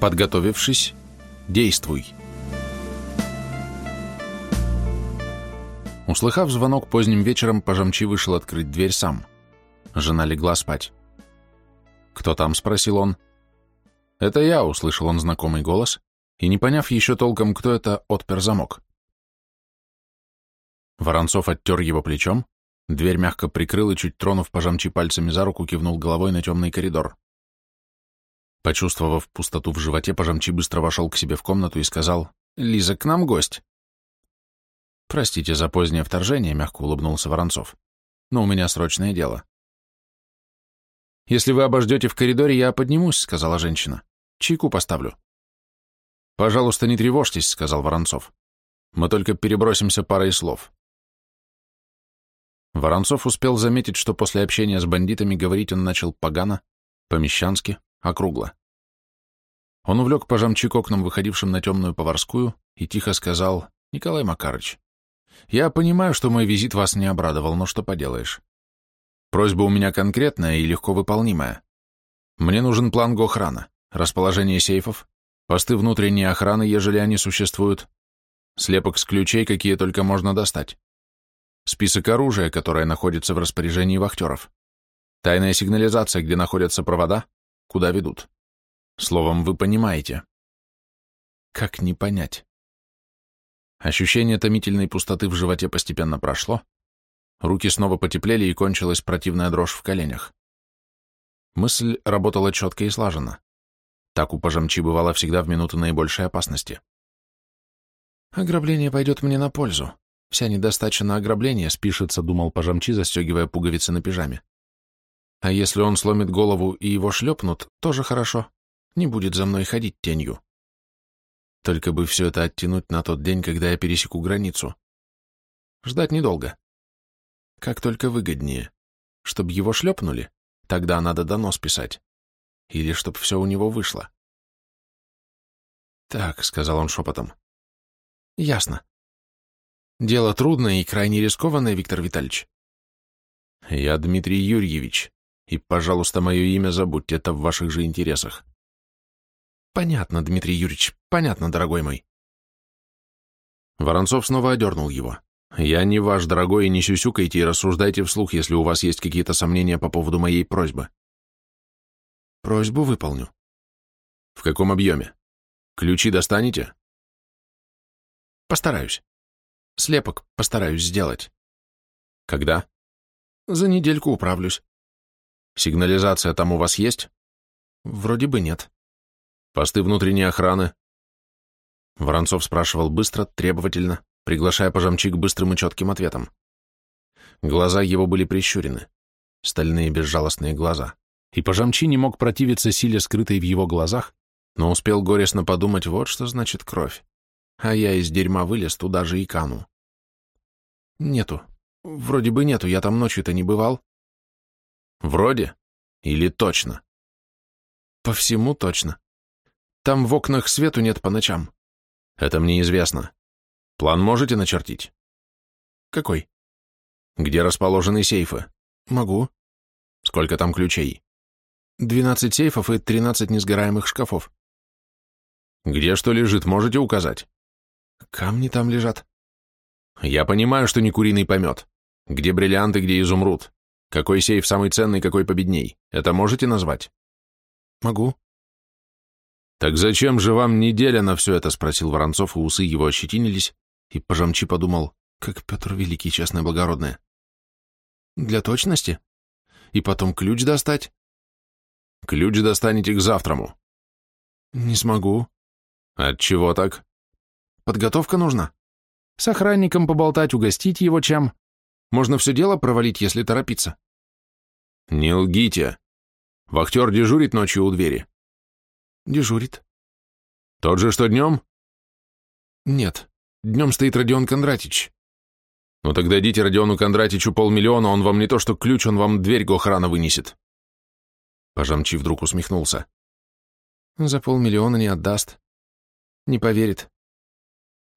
Подготовившись, действуй. Услыхав звонок поздним вечером, Пожамчи вышел открыть дверь сам. Жена легла спать. «Кто там?» — спросил он. «Это я», — услышал он знакомый голос, и, не поняв еще толком, кто это, отпер замок. Воронцов оттер его плечом, дверь мягко прикрыл и, чуть тронув Пожамчи пальцами за руку, кивнул головой на темный коридор. Почувствовав пустоту в животе, Пожамчи быстро вошел к себе в комнату и сказал, «Лиза, к нам гость». «Простите за позднее вторжение», — мягко улыбнулся Воронцов, «но у меня срочное дело». «Если вы обождете в коридоре, я поднимусь», — сказала женщина. «Чайку поставлю». «Пожалуйста, не тревожьтесь», — сказал Воронцов. «Мы только перебросимся парой слов». Воронцов успел заметить, что после общения с бандитами говорить он начал погано, помещански, округло. Он увлек пожамчи к окнам, выходившим на темную поварскую, и тихо сказал, «Николай Макарыч, я понимаю, что мой визит вас не обрадовал, но что поделаешь. Просьба у меня конкретная и легко выполнимая. Мне нужен план Гохрана, расположение сейфов, посты внутренней охраны, ежели они существуют, слепок с ключей, какие только можно достать, список оружия, которое находится в распоряжении вахтеров, тайная сигнализация, где находятся провода, куда ведут. Словом, вы понимаете. Как не понять? Ощущение томительной пустоты в животе постепенно прошло, руки снова потеплели и кончилась противная дрожь в коленях. Мысль работала четко и слаженно. Так у пожамчи бывало всегда в минуты наибольшей опасности. «Ограбление пойдет мне на пользу. Вся недостача на ограбление спишется», — думал пожамчи, застегивая пуговицы на пижаме. «А если он сломит голову и его шлепнут, тоже хорошо. Не будет за мной ходить тенью. Только бы все это оттянуть на тот день, когда я пересеку границу. Ждать недолго. Как только выгоднее. Чтоб его шлепнули, тогда надо донос писать. Или чтоб все у него вышло. «Так», — сказал он шепотом. «Ясно. Дело трудное и крайне рискованное, Виктор Витальевич». «Я Дмитрий Юрьевич, и, пожалуйста, мое имя забудьте, это в ваших же интересах». «Понятно, Дмитрий Юрьевич, понятно, дорогой мой». Воронцов снова одернул его. «Я не ваш, дорогой, и не сюсюкайте и рассуждайте вслух, если у вас есть какие-то сомнения по поводу моей просьбы». «Просьбу выполню». «В каком объеме? Ключи достанете?» «Постараюсь. Слепок постараюсь сделать». «Когда?» «За недельку управлюсь». «Сигнализация там у вас есть?» «Вроде бы нет». «Посты внутренней охраны?» Воронцов спрашивал быстро, требовательно, приглашая пожамчи к быстрым и четким ответам. Глаза его были прищурены, стальные безжалостные глаза, и пожамчи не мог противиться силе, скрытой в его глазах, но успел горестно подумать, вот что значит кровь. А я из дерьма вылез, туда же и кану. Нету. Вроде бы нету, я там ночью-то не бывал. Вроде? Или точно? По всему точно. Там в окнах свету нет по ночам. Это мне известно. План можете начертить? Какой? Где расположены сейфы? Могу. Сколько там ключей? Двенадцать сейфов и тринадцать несгораемых шкафов. Где что лежит, можете указать? Камни там лежат. Я понимаю, что не куриный помет. Где бриллианты, где изумруд? Какой сейф самый ценный, какой победней? Это можете назвать? Могу. «Так зачем же вам неделя на все это?» — спросил Воронцов, и усы его ощетинились, и пожамчи подумал, как Петр Великий, честное благородное. «Для точности? И потом ключ достать?» «Ключ достанете к завтраму». «Не смогу». «От чего так?» «Подготовка нужна. С охранником поболтать, угостить его чем. Можно все дело провалить, если торопиться». «Не лгите. Вахтер дежурит ночью у двери». Дежурит. Тот же, что днем? Нет, днем стоит Родион Кондратич. Ну тогда дите Родиону Кондратичу полмиллиона, он вам не то что ключ, он вам дверь Гохрана вынесет. Пожамчи вдруг усмехнулся. За полмиллиона не отдаст. Не поверит.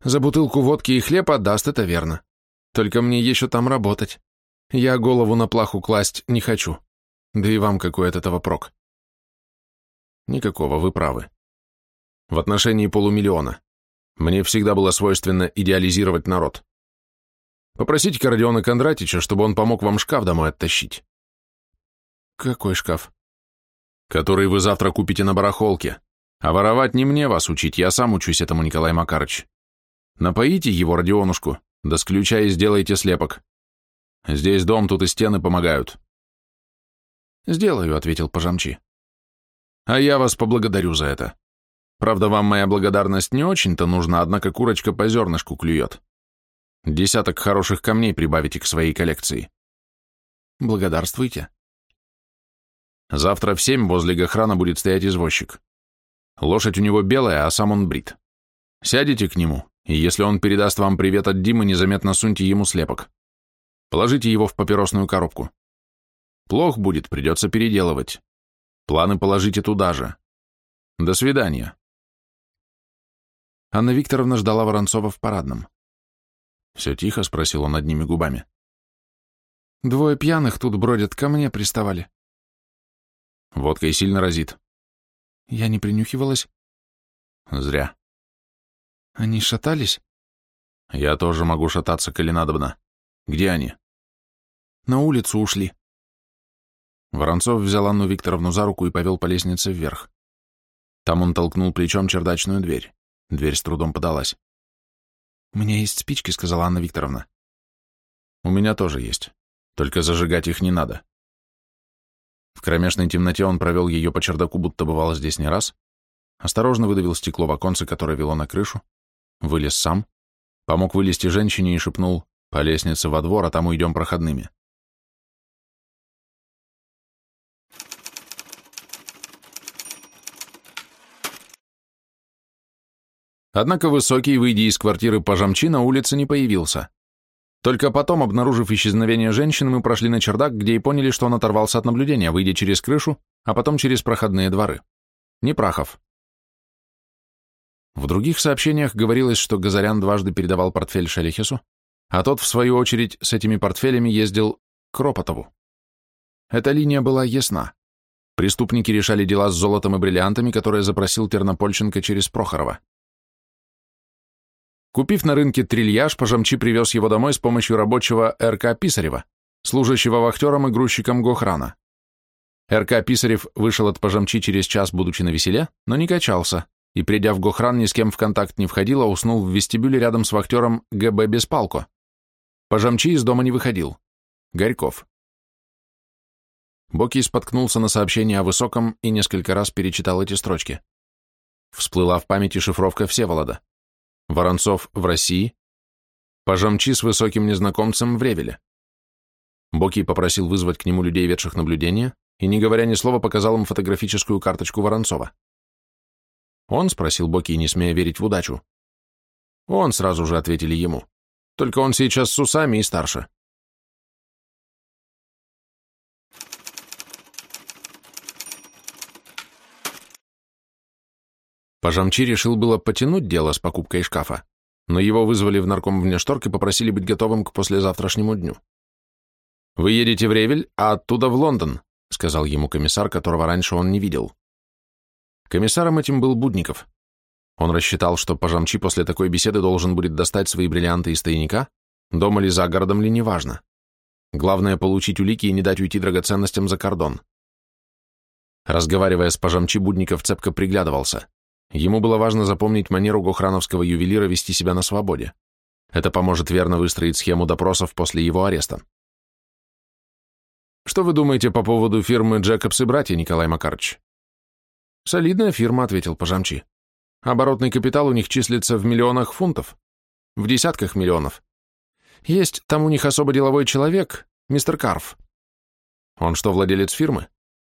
За бутылку водки и хлеб отдаст, это верно. Только мне еще там работать. Я голову на плаху класть не хочу. Да и вам какой от этого прок. Никакого, вы правы. В отношении полумиллиона. Мне всегда было свойственно идеализировать народ. Попросите-ка Родиона Кондратича, чтобы он помог вам шкаф домой оттащить. Какой шкаф? Который вы завтра купите на барахолке. А воровать не мне вас учить, я сам учусь этому, Николай Макарыч. Напоите его, Родионушку, да с ключа и сделайте слепок. Здесь дом, тут и стены помогают. Сделаю, ответил Пожамчи. А я вас поблагодарю за это. Правда, вам моя благодарность не очень-то нужна, однако курочка по зернышку клюет. Десяток хороших камней прибавите к своей коллекции. Благодарствуйте. Завтра в семь возле Гохрана будет стоять извозчик. Лошадь у него белая, а сам он брит. Сядете к нему, и если он передаст вам привет от Димы, незаметно суньте ему слепок. Положите его в папиросную коробку. Плох будет, придется переделывать. Планы положите туда же. До свидания. Анна Викторовна ждала Воронцова в парадном. «Все тихо?» — спросил он одними губами. «Двое пьяных тут бродят, ко мне приставали». «Водкой сильно разит». Я не принюхивалась. Зря. Они шатались? Я тоже могу шататься, коли надобно. Где они? На улицу ушли. Воронцов взял Анну Викторовну за руку и повел по лестнице вверх. Там он толкнул плечом чердачную дверь. Дверь с трудом подалась. «У меня есть спички», — сказала Анна Викторовна. «У меня тоже есть. Только зажигать их не надо». В кромешной темноте он провел ее по чердаку, будто бывало здесь не раз, осторожно выдавил стекло в оконце, которое вело на крышу, вылез сам, помог вылезти женщине и шепнул «По лестнице во двор, а там уйдем проходными». Однако Высокий, выйдя из квартиры пожамчи, на улице не появился. Только потом, обнаружив исчезновение женщины, мы прошли на чердак, где и поняли, что он оторвался от наблюдения, выйдя через крышу, а потом через проходные дворы. Не Прахов. В других сообщениях говорилось, что Газарян дважды передавал портфель Шелихесу, а тот, в свою очередь, с этими портфелями ездил к Ропотову. Эта линия была ясна. Преступники решали дела с золотом и бриллиантами, которые запросил Тернопольченко через Прохорова. Купив на рынке трильяж, Пожамчи привез его домой с помощью рабочего РК Писарева, служащего вахтером и грузчиком Гохрана. РК Писарев вышел от Пожамчи через час, будучи на веселе, но не качался, и, придя в Гохран, ни с кем в контакт не входил, а уснул в вестибюле рядом с вахтером ГБ Беспалко. Пожамчи из дома не выходил. Горьков. Боки споткнулся на сообщение о высоком и несколько раз перечитал эти строчки. Всплыла в памяти шифровка Всеволода. Воронцов в России, пожамчи с высоким незнакомцем в Ревеле. Боки попросил вызвать к нему людей, ведших наблюдения, и, не говоря ни слова, показал им фотографическую карточку Воронцова. Он спросил Боки, не смея верить в удачу. Он сразу же ответили ему. Только он сейчас с усами и старше. Пожамчи решил было потянуть дело с покупкой шкафа, но его вызвали в нарком внешторг и попросили быть готовым к послезавтрашнему дню. «Вы едете в Ревель, а оттуда в Лондон», — сказал ему комиссар, которого раньше он не видел. Комиссаром этим был Будников. Он рассчитал, что Пожамчи после такой беседы должен будет достать свои бриллианты из тайника, дома ли за городом ли, неважно. Главное — получить улики и не дать уйти драгоценностям за кордон. Разговаривая с Пожамчи, Будников цепко приглядывался. Ему было важно запомнить манеру гохрановского ювелира вести себя на свободе. Это поможет верно выстроить схему допросов после его ареста. Что вы думаете по поводу фирмы «Джекобс и братья», Николай Макарович? Солидная фирма, ответил Пожамчи. Оборотный капитал у них числится в миллионах фунтов. В десятках миллионов. Есть там у них особо деловой человек, мистер Карф. Он что, владелец фирмы?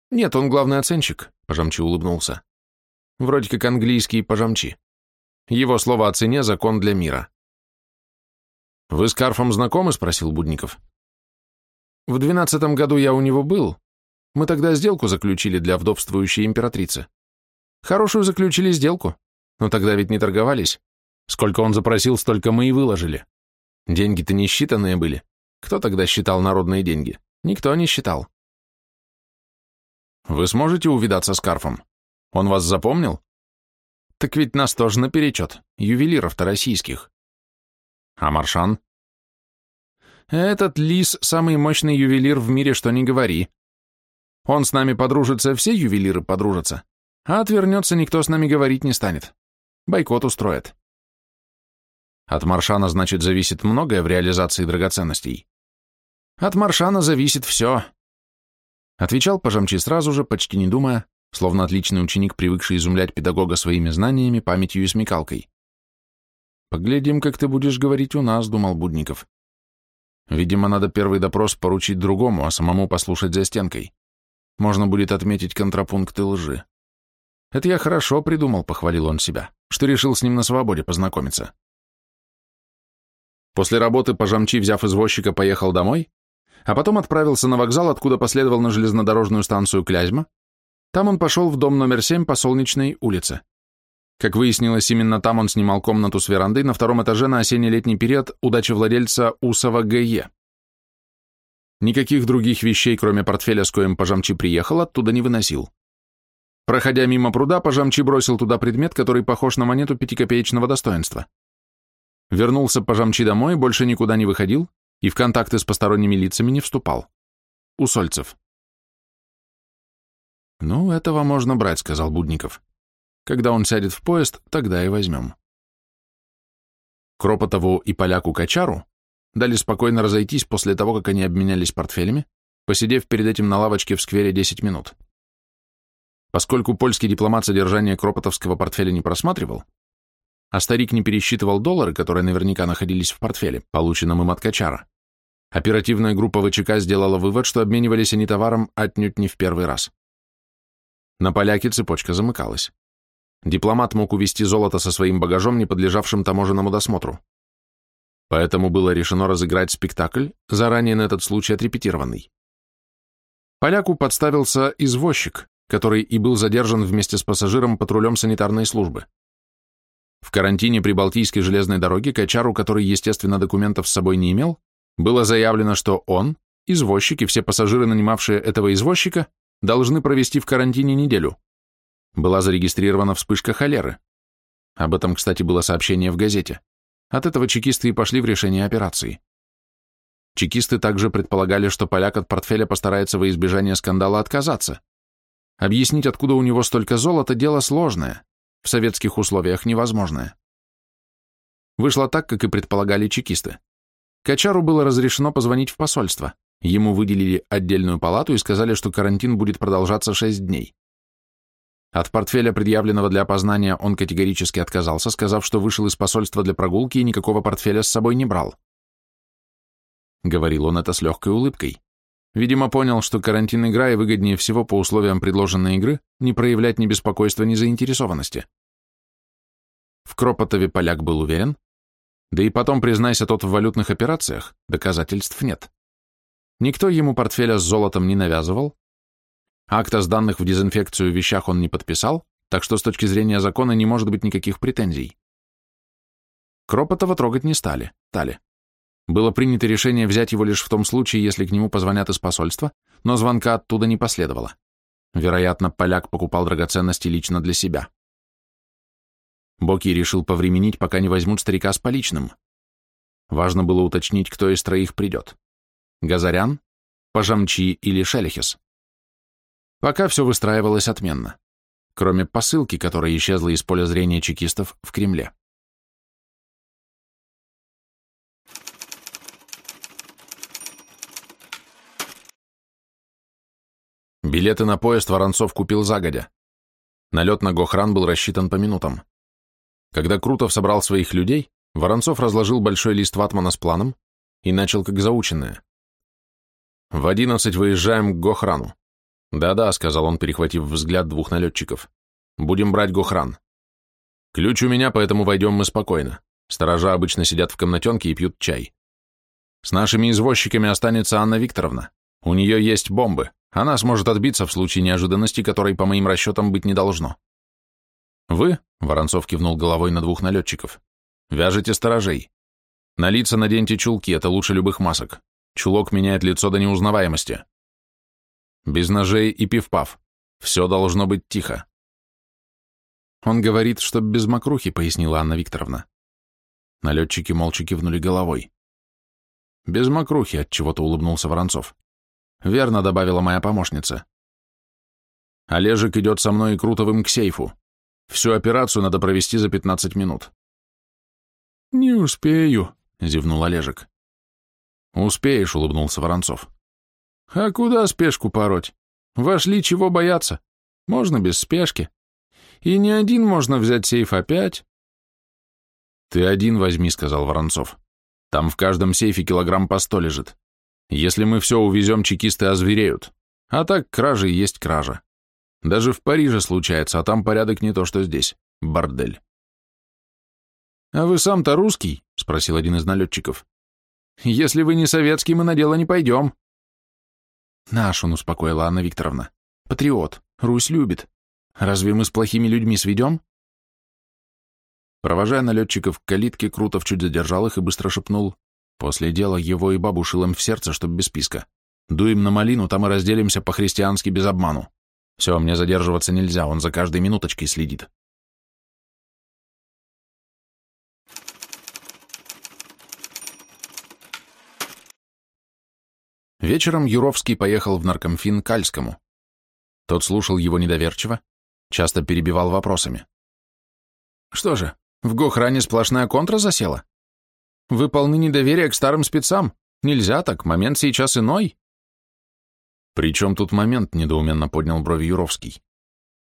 Нет, он главный оценщик, Пожамчи улыбнулся. Вроде как английский пожамчи. Его слово о цене – закон для мира. «Вы с Карфом знакомы?» – спросил Будников. «В двенадцатом году я у него был. Мы тогда сделку заключили для вдовствующей императрицы. Хорошую заключили сделку, но тогда ведь не торговались. Сколько он запросил, столько мы и выложили. Деньги-то не считанные были. Кто тогда считал народные деньги? Никто не считал. Вы сможете увидаться с Карфом? Он вас запомнил? Так ведь нас тоже наперечет, ювелиров-то российских. А Маршан? Этот лис — самый мощный ювелир в мире, что не говори. Он с нами подружится, все ювелиры подружатся. А отвернется, никто с нами говорить не станет. Бойкот устроит. От Маршана, значит, зависит многое в реализации драгоценностей. От Маршана зависит все. Отвечал Пожамчи сразу же, почти не думая, словно отличный ученик, привыкший изумлять педагога своими знаниями, памятью и смекалкой. «Поглядим, как ты будешь говорить у нас», — думал Будников. «Видимо, надо первый допрос поручить другому, а самому послушать за стенкой. Можно будет отметить контрапункты лжи». «Это я хорошо придумал», — похвалил он себя, что решил с ним на свободе познакомиться. После работы Пожамчи, взяв извозчика, поехал домой, а потом отправился на вокзал, откуда последовал на железнодорожную станцию Клязьма. Там он пошел в дом номер 7 по Солнечной улице. Как выяснилось, именно там он снимал комнату с верандой на втором этаже на осенне-летний период у дачи владельца Усова Г.Е. Никаких других вещей, кроме портфеля, с коим Пожамчи приехал, оттуда не выносил. Проходя мимо пруда, Пожамчи бросил туда предмет, который похож на монету пятикопеечного достоинства. Вернулся Пожамчи домой, больше никуда не выходил и в контакты с посторонними лицами не вступал. Усольцев. «Ну, этого можно брать», — сказал Будников. «Когда он сядет в поезд, тогда и возьмем». Кропотову и поляку Качару дали спокойно разойтись после того, как они обменялись портфелями, посидев перед этим на лавочке в сквере 10 минут. Поскольку польский дипломат содержание кропотовского портфеля не просматривал, а старик не пересчитывал доллары, которые наверняка находились в портфеле, полученном им от Качара. Оперативная группа ВЧК сделала вывод, что обменивались они товаром отнюдь не в первый раз. На поляке цепочка замыкалась. Дипломат мог увезти золото со своим багажом, не подлежавшим таможенному досмотру. Поэтому было решено разыграть спектакль, заранее на этот случай отрепетированный. Поляку подставился извозчик, который и был задержан вместе с пассажиром патрулем санитарной службы. В карантине при Балтийской железной дороге Качару, который, естественно, документов с собой не имел, было заявлено, что он, извозчик и все пассажиры, нанимавшие этого извозчика, должны провести в карантине неделю. Была зарегистрирована вспышка холеры. Об этом, кстати, было сообщение в газете. От этого чекисты и пошли в решение операции. Чекисты также предполагали, что поляк от портфеля постарается во избежание скандала отказаться. Объяснить, откуда у него столько золота, дело сложное в советских условиях невозможное. Вышло так, как и предполагали чекисты. Качару было разрешено позвонить в посольство. Ему выделили отдельную палату и сказали, что карантин будет продолжаться 6 дней. От портфеля, предъявленного для опознания, он категорически отказался, сказав, что вышел из посольства для прогулки и никакого портфеля с собой не брал. Говорил он это с легкой улыбкой. Видимо, понял, что карантин игра и выгоднее всего по условиям предложенной игры не проявлять ни беспокойства, ни заинтересованности. В Кропотове поляк был уверен, да и потом, признайся, тот в валютных операциях, доказательств нет. Никто ему портфеля с золотом не навязывал, акта с данных в дезинфекцию вещах он не подписал, так что с точки зрения закона не может быть никаких претензий. Кропотова трогать не стали, стали. Было принято решение взять его лишь в том случае, если к нему позвонят из посольства, но звонка оттуда не последовало. Вероятно, поляк покупал драгоценности лично для себя. Боки решил повременить, пока не возьмут старика с поличным. Важно было уточнить, кто из троих придет. Газарян, Пожамчи или Шелехес. Пока все выстраивалось отменно, кроме посылки, которая исчезла из поля зрения чекистов в Кремле. Билеты на поезд Воронцов купил загодя. Налет на Гохран был рассчитан по минутам. Когда Крутов собрал своих людей, Воронцов разложил большой лист ватмана с планом и начал как заученное. «В одиннадцать выезжаем к Гохрану». «Да-да», — сказал он, перехватив взгляд двух налетчиков. «Будем брать Гохран. Ключ у меня, поэтому войдем мы спокойно. Сторожа обычно сидят в комнатенке и пьют чай. С нашими извозчиками останется Анна Викторовна. У нее есть бомбы. Она сможет отбиться в случае неожиданности, которой, по моим расчетам, быть не должно. Вы, Воронцов кивнул головой на двух налетчиков, вяжете сторожей. На лица наденьте чулки, это лучше любых масок. Чулок меняет лицо до неузнаваемости. Без ножей и пивпав. Все должно быть тихо. Он говорит, что без мокрухи, пояснила Анна Викторовна. Налетчики молча кивнули головой. Без мокрухи, от чего-то улыбнулся Воронцов. Верно добавила моя помощница. Олежек идет со мной и Крутовым к сейфу. Всю операцию надо провести за 15 минут. Не успею, зевнул Олежек. Успеешь, улыбнулся Воронцов. А куда спешку пороть? Вошли, чего бояться? Можно без спешки. И не один можно взять сейф опять. Ты один возьми, сказал Воронцов. Там в каждом сейфе килограмм по сто лежит. Если мы все увезем, чекисты озвереют. А так кража и есть кража. Даже в Париже случается, а там порядок не то, что здесь. Бордель. «А вы сам-то русский?» — спросил один из налетчиков. «Если вы не советский, мы на дело не пойдем». «Наш он», — успокоила Анна Викторовна. «Патриот. Русь любит. Разве мы с плохими людьми сведем?» Провожая налетчиков к калитке, Крутов чуть задержал их и быстро шепнул. «После дела его и бабу шилом в сердце, чтоб без списка. Дуем на малину, там и разделимся по-христиански без обману. Все, мне задерживаться нельзя, он за каждой минуточкой следит». Вечером Юровский поехал в наркомфин Кальскому. Тот слушал его недоверчиво, часто перебивал вопросами. «Что же, в Гохране сплошная контра засела? Вы полны недоверия к старым спецам. Нельзя так, момент сейчас иной». «При чем тут момент?» — недоуменно поднял брови Юровский.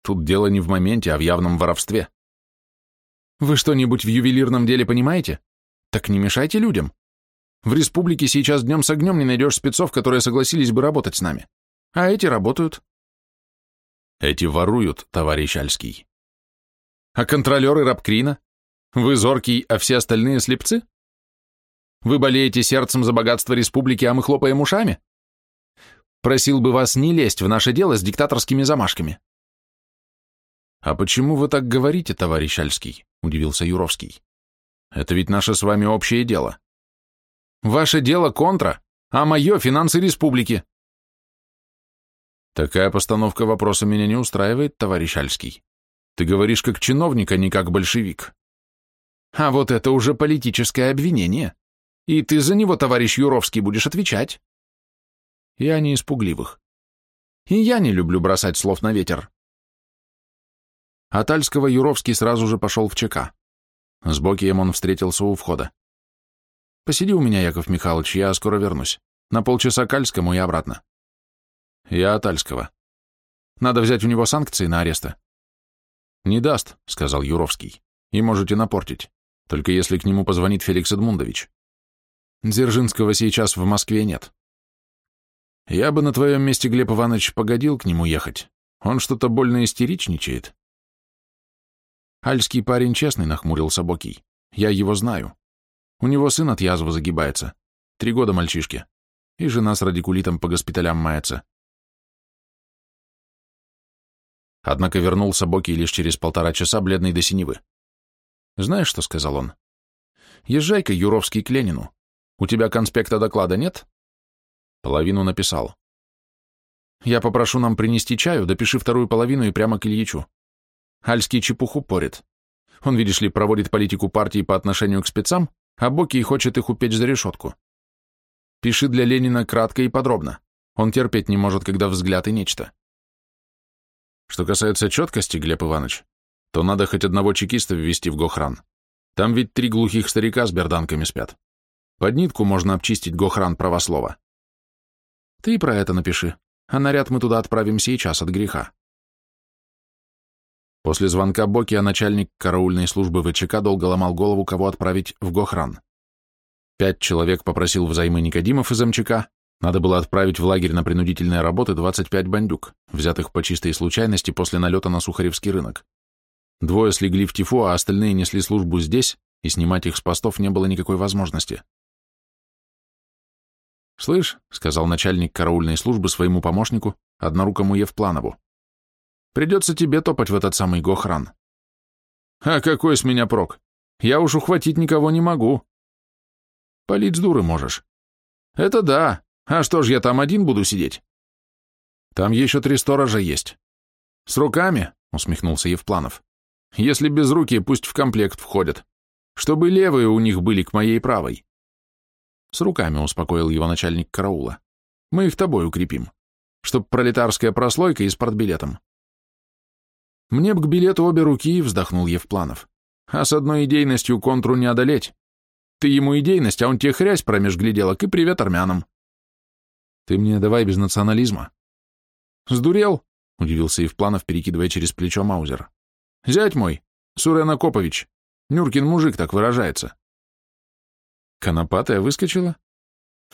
«Тут дело не в моменте, а в явном воровстве». «Вы что-нибудь в ювелирном деле понимаете? Так не мешайте людям. В республике сейчас днем с огнем не найдешь спецов, которые согласились бы работать с нами. А эти работают. Эти воруют, товарищ Альский. А контролеры Рабкрина? Вы зоркий, а все остальные слепцы? Вы болеете сердцем за богатство республики, а мы хлопаем ушами? Просил бы вас не лезть в наше дело с диктаторскими замашками. А почему вы так говорите, товарищ Альский? Удивился Юровский. Это ведь наше с вами общее дело. Ваше дело контра, а мое — финансы республики. Такая постановка вопроса меня не устраивает, товарищ Альский. Ты говоришь как чиновник, а не как большевик. А вот это уже политическое обвинение. И ты за него, товарищ Юровский, будешь отвечать. Я не испугливых. И я не люблю бросать слов на ветер. От Альского Юровский сразу же пошел в ЧК. С Бокием он встретился у входа. Посиди у меня, Яков Михайлович, я скоро вернусь. На полчаса к Альскому и обратно. Я от Альского. Надо взять у него санкции на ареста. Не даст, сказал Юровский. И можете напортить. Только если к нему позвонит Феликс Эдмундович. Дзержинского сейчас в Москве нет. Я бы на твоем месте, Глеб Иванович, погодил к нему ехать. Он что-то больно истеричничает. Альский парень честный, нахмурился Бокий. Я его знаю. У него сын от язвы загибается. Три года мальчишке. И жена с радикулитом по госпиталям мается. Однако вернулся Боки лишь через полтора часа, бледный до синевы. «Знаешь, что?» — сказал он. «Езжай-ка, Юровский, к Ленину. У тебя конспекта доклада нет?» Половину написал. «Я попрошу нам принести чаю, допиши вторую половину и прямо к Ильичу. Альский чепуху порит. Он, видишь ли, проводит политику партии по отношению к спецам, а Боки хочет их упечь за решетку. Пиши для Ленина кратко и подробно. Он терпеть не может, когда взгляд и нечто. Что касается четкости, Глеб Иванович, то надо хоть одного чекиста ввести в Гохран. Там ведь три глухих старика с берданками спят. Под нитку можно обчистить Гохран правослова. Ты про это напиши, а наряд мы туда отправим сейчас от греха. После звонка Бокия начальник караульной службы ВЧК долго ломал голову, кого отправить в Гохран. Пять человек попросил взаймы Никодимов из МЧК, надо было отправить в лагерь на принудительные работы 25 бандюк, взятых по чистой случайности после налета на Сухаревский рынок. Двое слегли в тифу, а остальные несли службу здесь, и снимать их с постов не было никакой возможности. «Слышь», — сказал начальник караульной службы своему помощнику, однорукому Евпланову, Придется тебе топать в этот самый Гохран. А какой с меня прок? Я уж ухватить никого не могу. Полить с дуры можешь. Это да. А что ж я там один буду сидеть? Там еще три сторожа есть. С руками, усмехнулся Евпланов. Если безрукие, пусть в комплект входят. Чтобы левые у них были к моей правой. С руками успокоил его начальник караула. Мы их тобой укрепим. Чтоб пролетарская прослойка и с портбилетом. Мне б к билету обе руки, вздохнул Евпланов. А с одной идейностью контру не одолеть. Ты ему идейность, а он тебе хрясь промеж гляделок и привет армянам. Ты мне давай без национализма. Сдурел? Удивился Евпланов, перекидывая через плечо Маузер. Зять мой, Сурен Акопович. Нюркин мужик так выражается. Конопатая выскочила?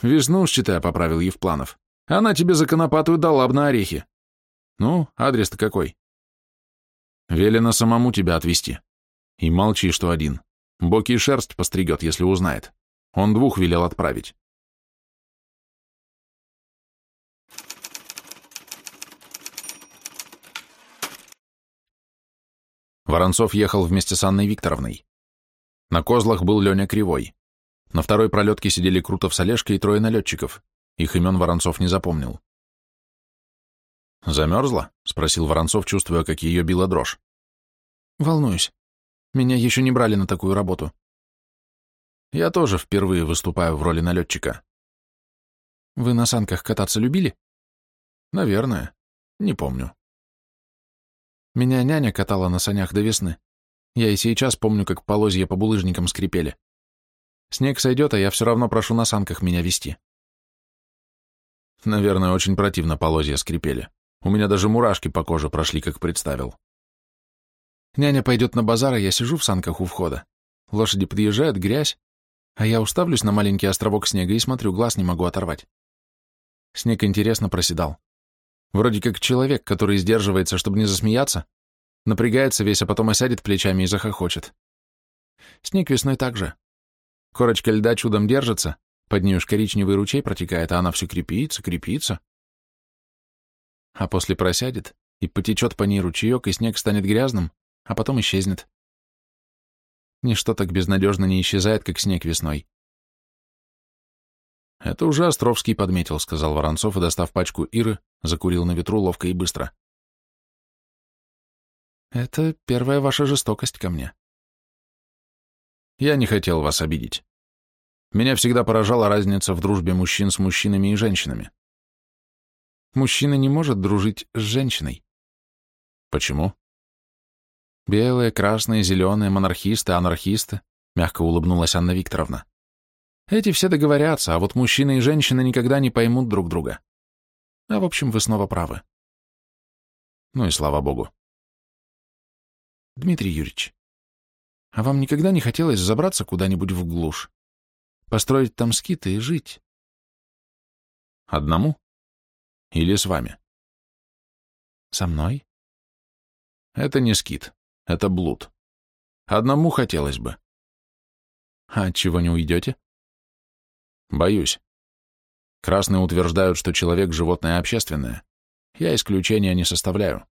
Весну, считая, поправил Евпланов. Она тебе за конопатую дала б на орехи. Ну, адрес-то какой? Велено самому тебя отвезти. И молчи, что один. Боки и шерсть постригет, если узнает. Он двух велел отправить. Воронцов ехал вместе с Анной Викторовной. На козлах был Леня Кривой. На второй пролетке сидели Крутов с Олежкой и трое налетчиков. Их имен Воронцов не запомнил. «Замерзла?» — спросил Воронцов, чувствуя, как ее била дрожь. «Волнуюсь. Меня еще не брали на такую работу». «Я тоже впервые выступаю в роли налетчика». «Вы на санках кататься любили?» «Наверное. Не помню». Меня няня катала на санях до весны. Я и сейчас помню, как полозья по булыжникам скрипели. Снег сойдет, а я все равно прошу на санках меня вести. Наверное, очень противно полозья скрипели. У меня даже мурашки по коже прошли, как представил. Няня пойдет на базар, а я сижу в санках у входа. Лошади подъезжают, грязь, а я уставлюсь на маленький островок снега и смотрю, глаз не могу оторвать. Снег интересно проседал. Вроде как человек, который сдерживается, чтобы не засмеяться, напрягается весь, а потом осядет плечами и захохочет. Снег весной так же. Корочка льда чудом держится, под ней уж коричневый ручей протекает, а она все крепится, крепится. А после просядет, и потечет по ней ручеек, и снег станет грязным, а потом исчезнет. Ничто так безнадежно не исчезает, как снег весной. «Это уже Островский подметил», — сказал Воронцов и, достав пачку Иры, закурил на ветру ловко и быстро. «Это первая ваша жестокость ко мне». «Я не хотел вас обидеть. Меня всегда поражала разница в дружбе мужчин с мужчинами и женщинами». «Мужчина не может дружить с женщиной». «Почему?» «Белые, красные, зеленые, монархисты, анархисты», — мягко улыбнулась Анна Викторовна. Эти все договорятся, а вот мужчина и женщина никогда не поймут друг друга. А в общем, вы снова правы. Ну и слава богу. Дмитрий Юрьевич, а вам никогда не хотелось забраться куда-нибудь в глушь? Построить там скиты и жить? Одному? Или с вами? Со мной? Это не скит, это блуд. Одному хотелось бы. А чего не уйдете? Боюсь. Красные утверждают, что человек – животное общественное. Я исключения не составляю.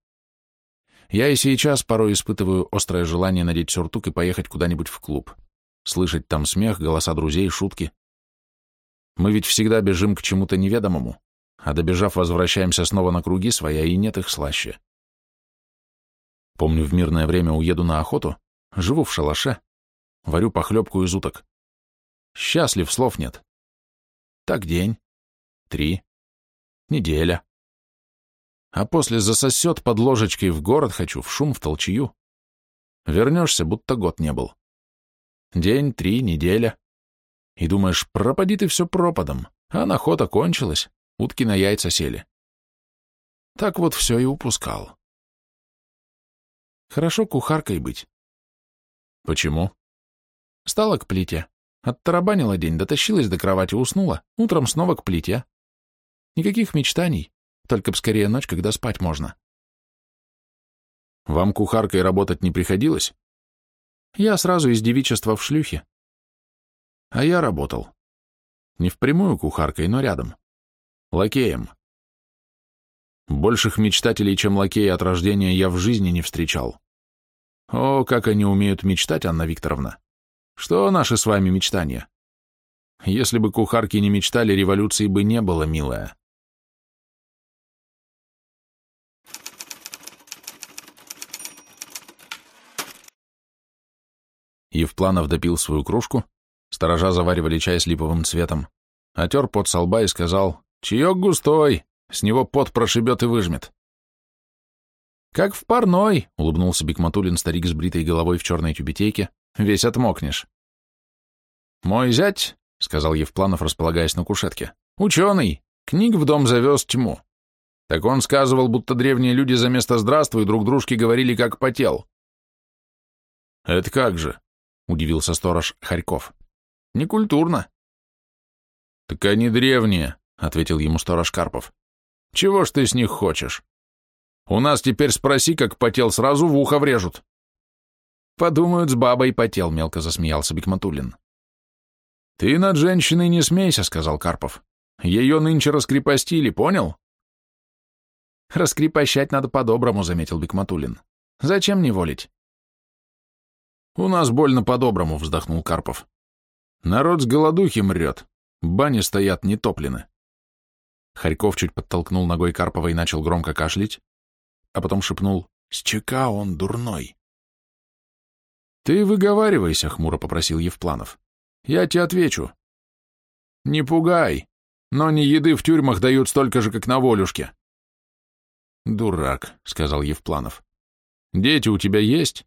Я и сейчас порой испытываю острое желание надеть сюртук и поехать куда-нибудь в клуб. Слышать там смех, голоса друзей, шутки. Мы ведь всегда бежим к чему-то неведомому, а добежав, возвращаемся снова на круги своя, и нет их слаще. Помню, в мирное время уеду на охоту, живу в шалаше, варю похлебку из уток. Счастлив, слов нет. Так день, три, неделя. А после засосет под ложечкой в город хочу, в шум, в толчью. Вернешься, будто год не был. День, три, неделя. И думаешь, пропади ты все пропадом, а находа кончилась, утки на яйца сели. Так вот все и упускал. Хорошо кухаркой быть. Почему? Стала к плите. Оттарабанила день, дотащилась до кровати, уснула, утром снова к плите. Никаких мечтаний, только б скорее ночь, когда спать можно. Вам кухаркой работать не приходилось? Я сразу из девичества в шлюхе. А я работал. Не впрямую кухаркой, но рядом. Лакеем. Больших мечтателей, чем лакеи от рождения, я в жизни не встречал. О, как они умеют мечтать, Анна Викторовна. Что наши с вами мечтания? Если бы кухарки не мечтали, революции бы не было, милая. Евпланов допил свою кружку, сторожа заваривали чай с липовым цветом, отер пот со лба и сказал, «Чаек густой, с него пот прошибет и выжмет». «Как в парной», — улыбнулся Бекматулин, старик с бритой головой в черной тюбетейке, «весь отмокнешь». «Мой зять», — сказал Евпланов, располагаясь на кушетке, — «ученый, книг в дом завез тьму. Так он сказывал, будто древние люди за место «здравствуй» друг дружке говорили, как потел». «Это как же?» — удивился сторож Харьков. «Некультурно». «Так они древние», — ответил ему сторож Карпов. «Чего ж ты с них хочешь? У нас теперь спроси, как потел, сразу в ухо врежут». «Подумают, с бабой потел», — мелко засмеялся Бекматуллин. «Ты над женщиной не смейся», — сказал Карпов. «Ее нынче раскрепостили, понял?» «Раскрепощать надо по-доброму», — заметил Бекматуллин. «Зачем не волить?» «У нас больно по-доброму», — вздохнул Карпов. «Народ с голодухи мрет, бани стоят нетоплены». Харьков чуть подтолкнул ногой Карпова и начал громко кашлять, а потом шепнул «С чека он дурной». «Ты выговаривайся», — хмуро попросил Евпланов. «Я тебе отвечу». «Не пугай, но не еды в тюрьмах дают столько же, как на волюшке». «Дурак», — сказал Евпланов. «Дети у тебя есть?»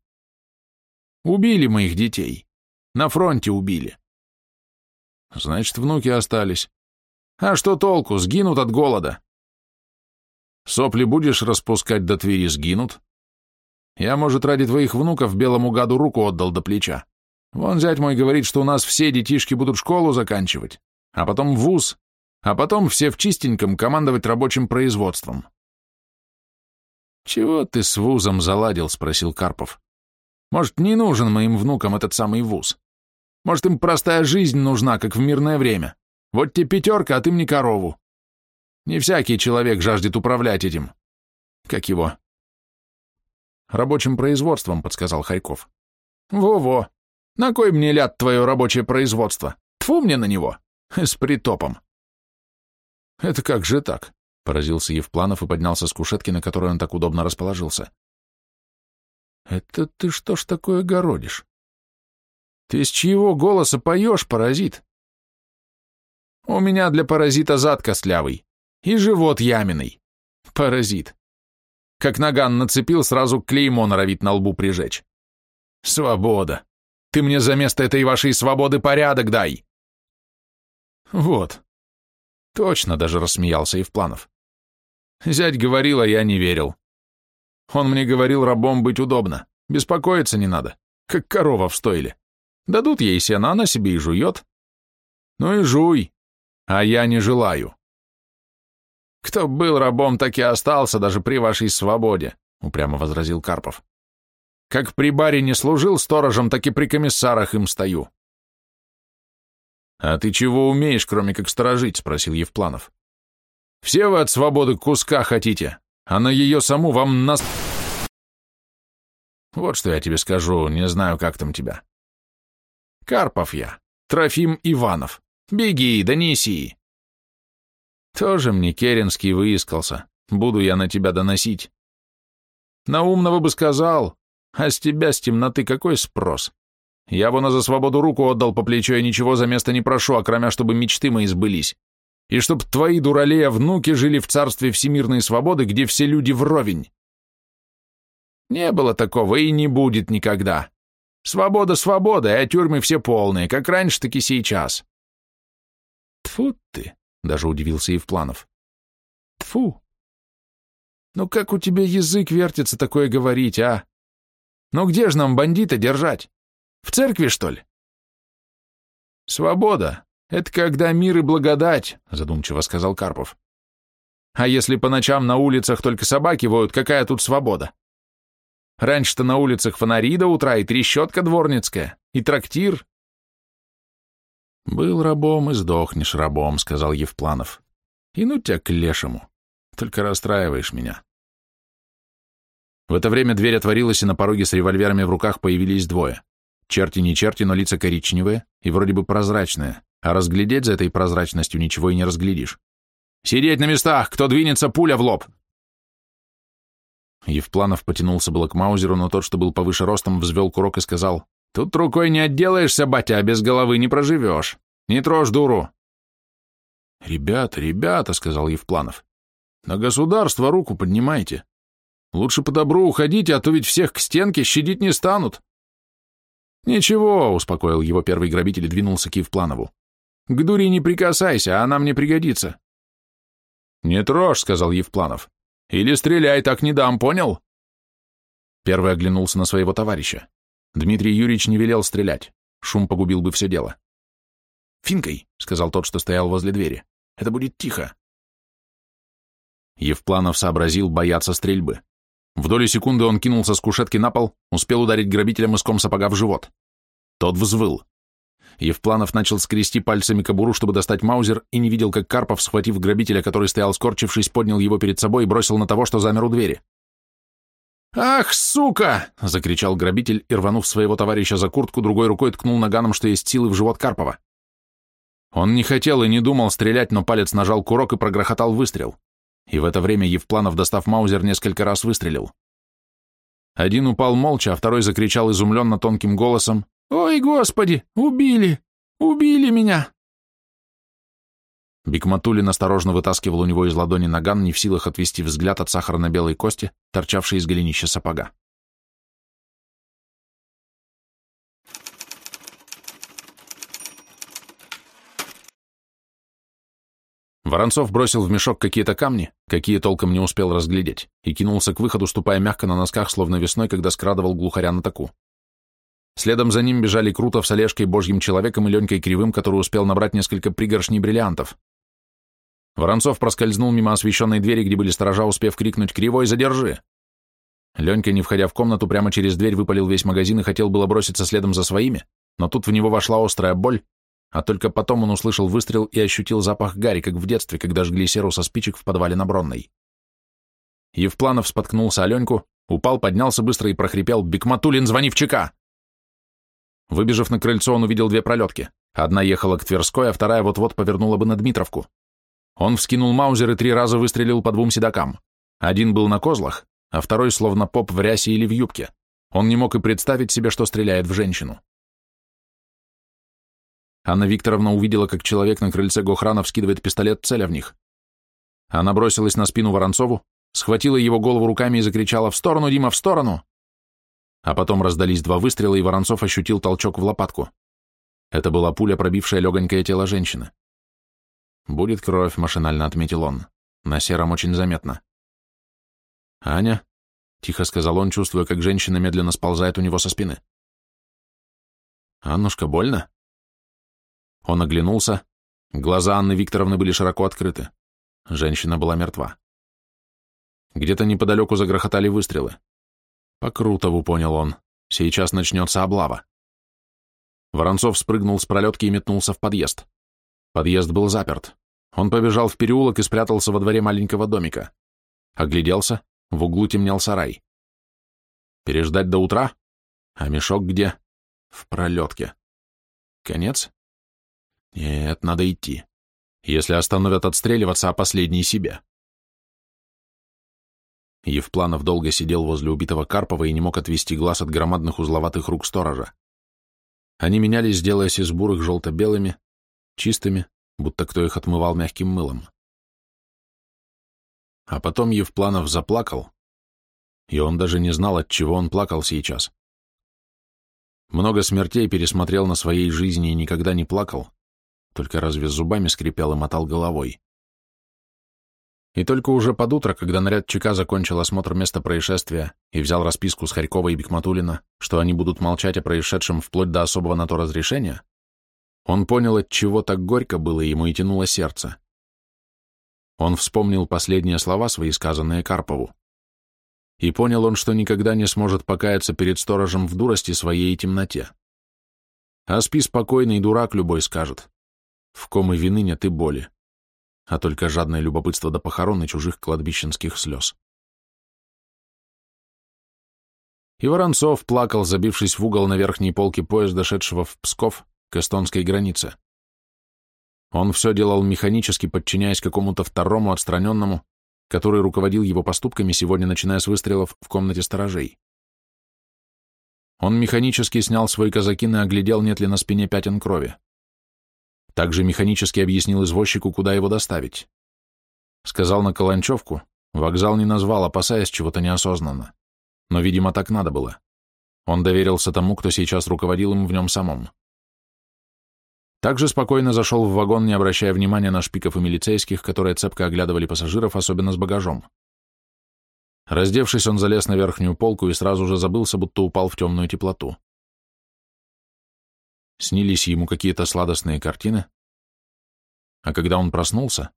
Убили моих детей. На фронте убили. Значит, внуки остались. А что толку, сгинут от голода. Сопли будешь распускать до Твери, сгинут. Я, может, ради твоих внуков белому гаду руку отдал до плеча. Вон зять мой говорит, что у нас все детишки будут школу заканчивать, а потом вуз, а потом все в чистеньком командовать рабочим производством. «Чего ты с вузом заладил?» — спросил Карпов. Может, не нужен моим внукам этот самый вуз? Может, им простая жизнь нужна, как в мирное время? Вот тебе пятерка, а ты мне корову. Не всякий человек жаждет управлять этим. Как его? Рабочим производством, подсказал Хайков. Во-во. На кой мне ляд твое рабочее производство? Тфу мне на него. С притопом. Это как же так? Поразился Евпланов и поднялся с кушетки, на которой он так удобно расположился. Это ты что ж такое городишь? Ты с чьего голоса поешь, паразит? У меня для паразита зад костлявый и живот яминый. Паразит. Как наган нацепил, сразу клеймо норовит на лбу прижечь. Свобода. Ты мне за место этой вашей свободы порядок дай. Вот. Точно даже рассмеялся Евпланов. Зять говорил, а я не верил. Он мне говорил, рабом быть удобно, беспокоиться не надо, как корова в стойле. Дадут ей сено, она себе и жует. Ну и жуй, а я не желаю. Кто был рабом, так и остался даже при вашей свободе, упрямо возразил Карпов. Как при баре не служил сторожем, так и при комиссарах им стою. А ты чего умеешь, кроме как сторожить, спросил Евпланов. Все вы от свободы куска хотите, а на ее саму вам нас... Вот что я тебе скажу, не знаю, как там тебя. Карпов я, Трофим Иванов. Беги, донеси. Тоже мне Керенский выискался. Буду я на тебя доносить. На умного бы сказал, а с тебя с темноты какой спрос? Я вон за свободу руку отдал по плечу, и ничего за место не прошу, кроме чтобы мечты мои сбылись и чтоб твои дуралея внуки жили в царстве всемирной свободы, где все люди вровень. Не было такого и не будет никогда. Свобода свобода, а тюрьмы все полные, как раньше, так и сейчас. Тфу ты, даже удивился Евпланов. Тфу. Ну как у тебя язык вертится такое говорить, а? Ну где же нам бандита держать? В церкви, что ли? Свобода, «Это когда мир и благодать», — задумчиво сказал Карпов. «А если по ночам на улицах только собаки воют, какая тут свобода? Раньше-то на улицах фонари до утра и трещотка дворницкая, и трактир». «Был рабом и сдохнешь рабом», — сказал Евпланов. «И ну тебя к лешему, только расстраиваешь меня». В это время дверь отворилась, и на пороге с револьверами в руках появились двое. Черти не черти, но лица коричневые и вроде бы прозрачные а разглядеть за этой прозрачностью ничего и не разглядишь. «Сидеть на местах! Кто двинется, пуля в лоб!» Евпланов потянулся было к Маузеру, но тот, что был повыше ростом, взвел курок и сказал Тут рукой не отделаешься, батя, а без головы не проживешь. Не трожь дуру. Ребята, ребята, сказал Евпланов, на государство руку поднимайте. Лучше по добру уходите, а то ведь всех к стенке щадить не станут. Ничего, успокоил его первый грабитель и двинулся к Евпланову. К дури не прикасайся, она мне пригодится. Не трожь, сказал Евпланов. Или стреляй, так не дам, понял? Первый оглянулся на своего товарища. Дмитрий Юрьевич не велел стрелять. Шум погубил бы все дело. «Финкой», — сказал тот, что стоял возле двери. «Это будет тихо». Евпланов сообразил бояться стрельбы. В долю секунды он кинулся с кушетки на пол, успел ударить грабителя мыском сапога в живот. Тот взвыл. Евпланов начал скрести пальцами кобуру, чтобы достать маузер, и не видел, как Карпов, схватив грабителя, который стоял скорчившись, поднял его перед собой и бросил на того, что замер у двери. «Ах, сука!» — закричал грабитель и, рванув своего товарища за куртку, другой рукой ткнул наганом, что есть силы в живот Карпова. Он не хотел и не думал стрелять, но палец нажал курок и прогрохотал выстрел. И в это время Евпланов, достав маузер, несколько раз выстрелил. Один упал молча, а второй закричал изумленно тонким голосом «Ой, Господи, убили! Убили меня!» Бекматулин осторожно вытаскивал у него из ладони наган, не в силах отвести взгляд от сахарно-белой кости, торчавшей из голенища сапога. Воронцов бросил в мешок какие-то камни, какие толком не успел разглядеть, и кинулся к выходу, ступая мягко на носках, словно весной, когда скрадывал глухаря на таку. Следом за ним бежали Крутов с Олежкой, Божьим человеком и Ленькой Кривым, который успел набрать несколько пригоршней бриллиантов. Воронцов проскользнул мимо освещенной двери, где были сторожа, успев крикнуть «Кривой, задержи!». Ленька, не входя в комнату, прямо через дверь выпалил весь магазин и хотел было броситься следом за своими, но тут в него вошла острая боль, а только потом он услышал выстрел и ощутил запах гари, как в детстве, когда жгли серу со спичек в подвале на Бронной. Евпланов споткнулся о Леньку, упал, поднялся быстро и прохрипел «Бекматулин, звони в ЧК!». Выбежав на крыльцо, он увидел две пролетки. Одна ехала к Тверской, а вторая вот-вот повернула бы на Дмитровку. Он вскинул маузер и три раза выстрелил по двум седакам. Один был на козлах, а второй словно поп в рясе или в юбке. Он не мог и представить себе, что стреляет в женщину. Анна Викторовна увидела, как человек на крыльце Гохрана вскидывает пистолет, целя в них. Она бросилась на спину Воронцову, схватила его голову руками и закричала «В сторону, Дима, в сторону!» А потом раздались два выстрела, и Воронцов ощутил толчок в лопатку. Это была пуля, пробившая легонькое тело женщины. «Будет кровь», — машинально отметил он. На сером очень заметно. «Аня?» — тихо сказал он, чувствуя, как женщина медленно сползает у него со спины. «Аннушка, больно?» Он оглянулся. Глаза Анны Викторовны были широко открыты. Женщина была мертва. Где-то неподалеку загрохотали выстрелы. По Крутову, понял он. Сейчас начнется облава. Воронцов спрыгнул с пролетки и метнулся в подъезд. Подъезд был заперт. Он побежал в переулок и спрятался во дворе маленького домика. Огляделся, в углу темнел сарай. Переждать до утра? А мешок где? В пролетке. Конец? Нет, надо идти. Если остановят отстреливаться, а последний себя. Евпланов долго сидел возле убитого Карпова и не мог отвести глаз от громадных узловатых рук сторожа. Они менялись, делаясь из бурых желто-белыми, чистыми, будто кто их отмывал мягким мылом. А потом Евпланов заплакал, и он даже не знал, от чего он плакал сейчас. Много смертей пересмотрел на своей жизни и никогда не плакал, только разве зубами скрипел и мотал головой. И только уже под утро, когда наряд ЧК закончил осмотр места происшествия и взял расписку с Харькова и Бекматулина, что они будут молчать о происшедшем вплоть до особого на то разрешения, он понял, от чего так горько было ему и тянуло сердце. Он вспомнил последние слова свои, сказанные Карпову. И понял он, что никогда не сможет покаяться перед сторожем в дурости своей и темноте. А спи спокойно, дурак любой скажет в ком и вины нет и боли, а только жадное любопытство до похорон и чужих кладбищенских слез. И Воронцов плакал, забившись в угол на верхней полке поезда, шедшего в Псков к эстонской границе. Он все делал механически, подчиняясь какому-то второму отстраненному, который руководил его поступками сегодня, начиная с выстрелов в комнате сторожей. Он механически снял свой казакин и оглядел, нет ли на спине пятен крови. Также механически объяснил извозчику, куда его доставить. Сказал на Каланчевку, вокзал не назвал, опасаясь чего-то неосознанно. Но, видимо, так надо было. Он доверился тому, кто сейчас руководил им в нем самом. Также спокойно зашел в вагон, не обращая внимания на шпиков и милицейских, которые цепко оглядывали пассажиров, особенно с багажом. Раздевшись, он залез на верхнюю полку и сразу же забылся, будто упал в темную теплоту. Снились ему какие-то сладостные картины, а когда он проснулся,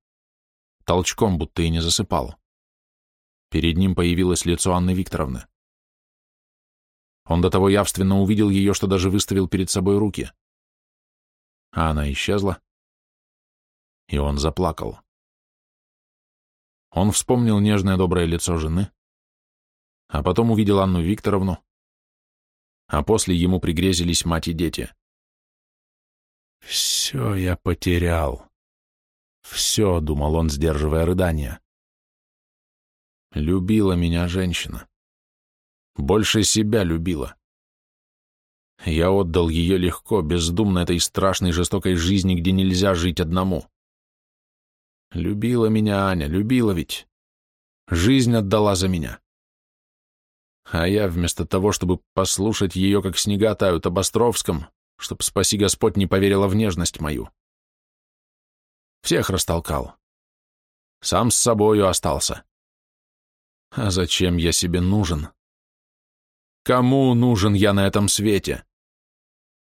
толчком будто и не засыпал. Перед ним появилось лицо Анны Викторовны. Он до того явственно увидел ее, что даже выставил перед собой руки. А она исчезла, и он заплакал. Он вспомнил нежное доброе лицо жены, а потом увидел Анну Викторовну, а после ему пригрезились мать и дети. «Все я потерял. Все», — думал он, сдерживая рыдания. «Любила меня женщина. Больше себя любила. Я отдал ее легко, бездумно этой страшной жестокой жизни, где нельзя жить одному. Любила меня Аня, любила ведь. Жизнь отдала за меня. А я вместо того, чтобы послушать ее, как снега тают об Островском, чтоб, спаси Господь, не поверила в нежность мою. Всех растолкал. Сам с собою остался. А зачем я себе нужен? Кому нужен я на этом свете?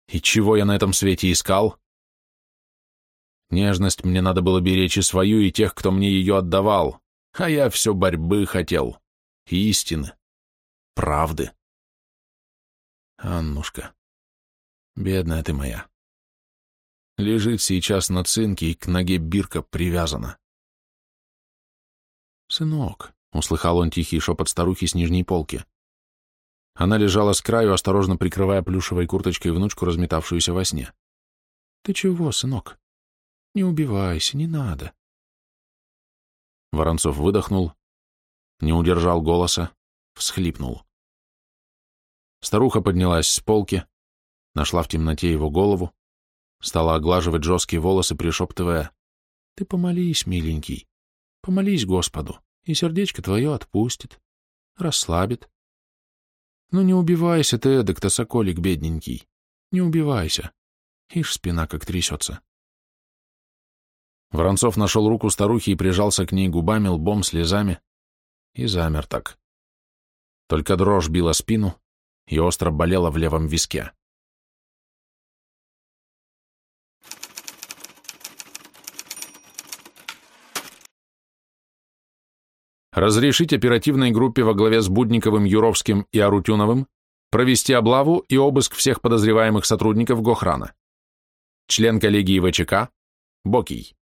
И чего я на этом свете искал? Нежность мне надо было беречь и свою, и тех, кто мне ее отдавал, а я все борьбы хотел, истины правды. Аннушка, бедная ты моя. Лежит сейчас на цинке и к ноге бирка привязана. Сынок, услыхал он тихий шепот старухи с нижней полки. Она лежала с краю, осторожно прикрывая плюшевой курточкой внучку, разметавшуюся во сне. Ты чего, сынок? Не убивайся, не надо. Воронцов выдохнул, не удержал голоса, всхлипнул. Старуха поднялась с полки, нашла в темноте его голову, стала оглаживать жесткие волосы, пришептывая, «Ты помолись, миленький, помолись Господу, и сердечко твое отпустит, расслабит. Ну не убивайся ты, эдак-то, соколик бедненький, не убивайся. Ишь, спина как трясется». Воронцов нашел руку старухи и прижался к ней губами, лбом, слезами, и замер так. Только дрожь била спину и остро болела в левом виске. Разрешить оперативной группе во главе с Будниковым, Юровским и Арутюновым провести облаву и обыск всех подозреваемых сотрудников Гохрана. Член коллегии ВЧК Бокий.